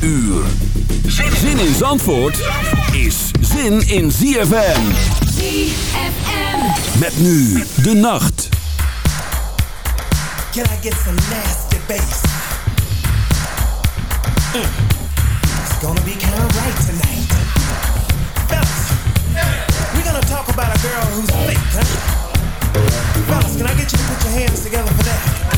Uur. Zin in Zandvoort is zin in ZFM. ZFM. Met nu de nacht. Can I get some nasty bass? Mm. It's gonna be kinda right tonight. Fellas, we're gonna talk about a girl who's fake, huh? Fellas, can I get you to put your hands together for that?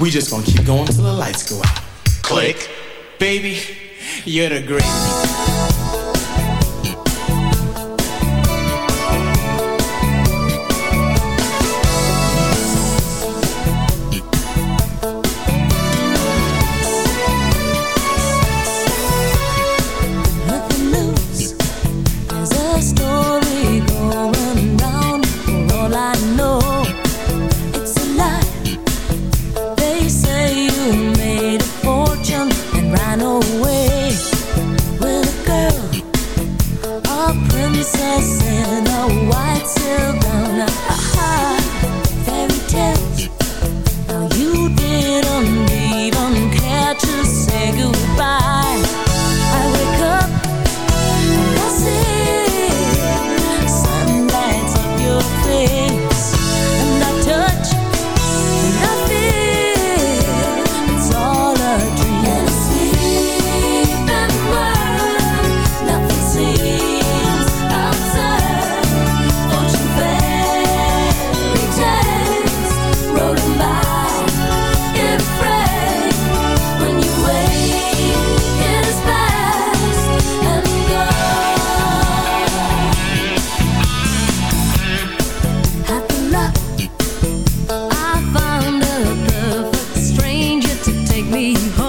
We just gonna keep going till the lights go out. Click. Baby, you're the greatest. me home.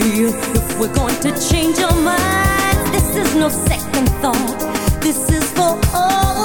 if we're going to change our minds. This is no second thought. This is for all.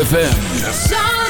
ZFM.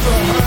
Without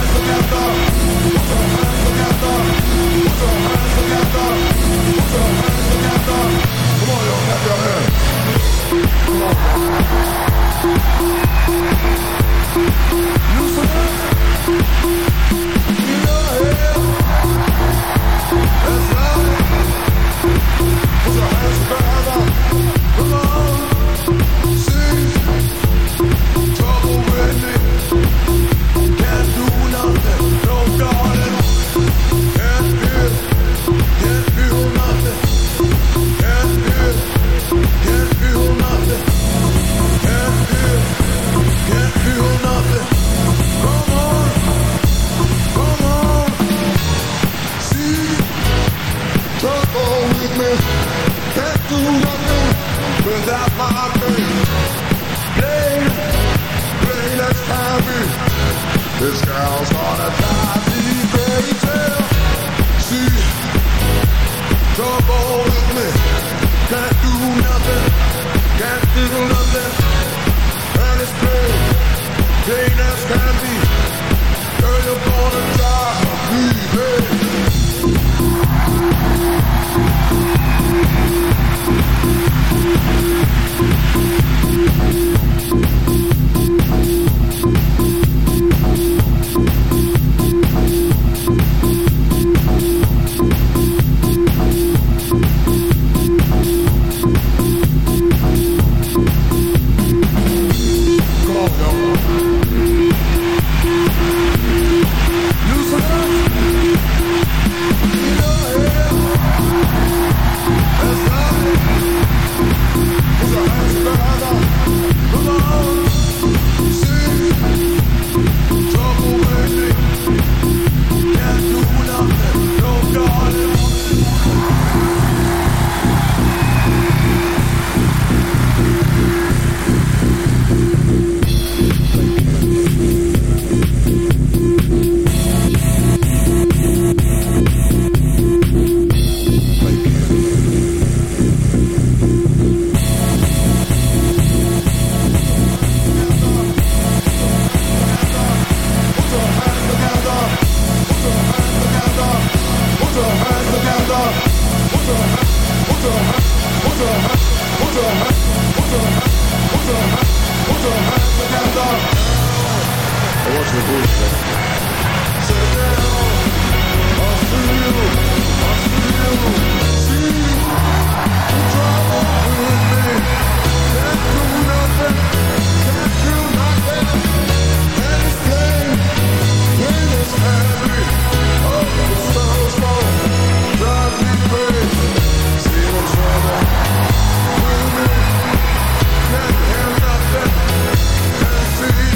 Henry. It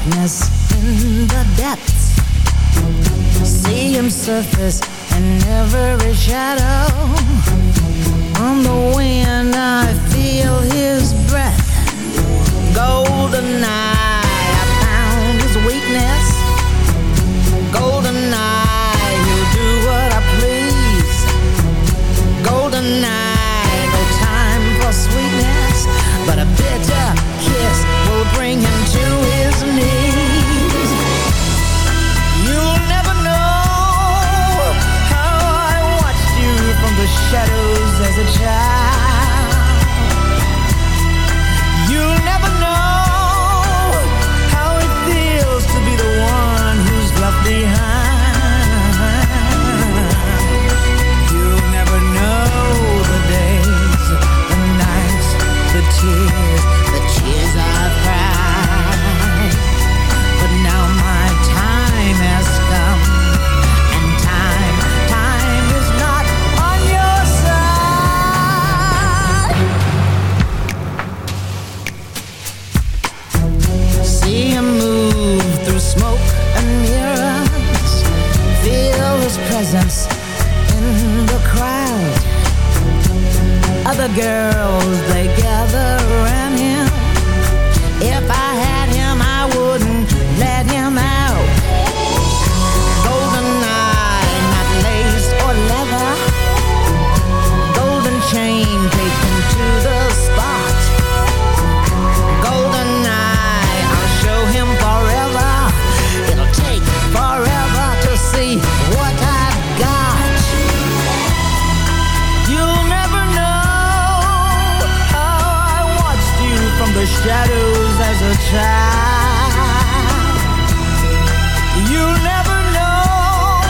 darkness in the depths. See him surface in every shadow. On the wind I feel his breath. Golden eyes other girl. child. you never know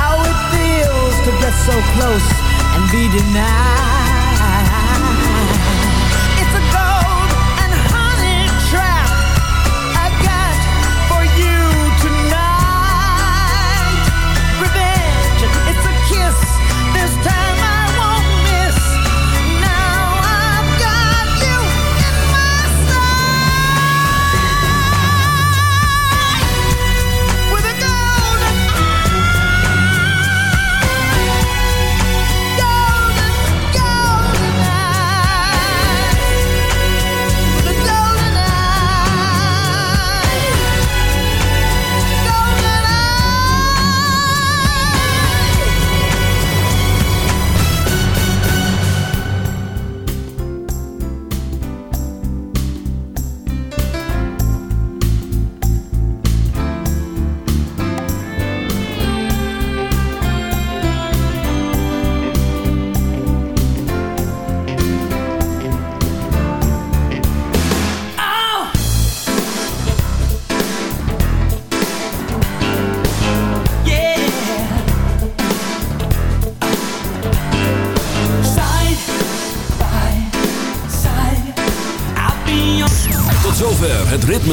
how it feels to get so close and be denied.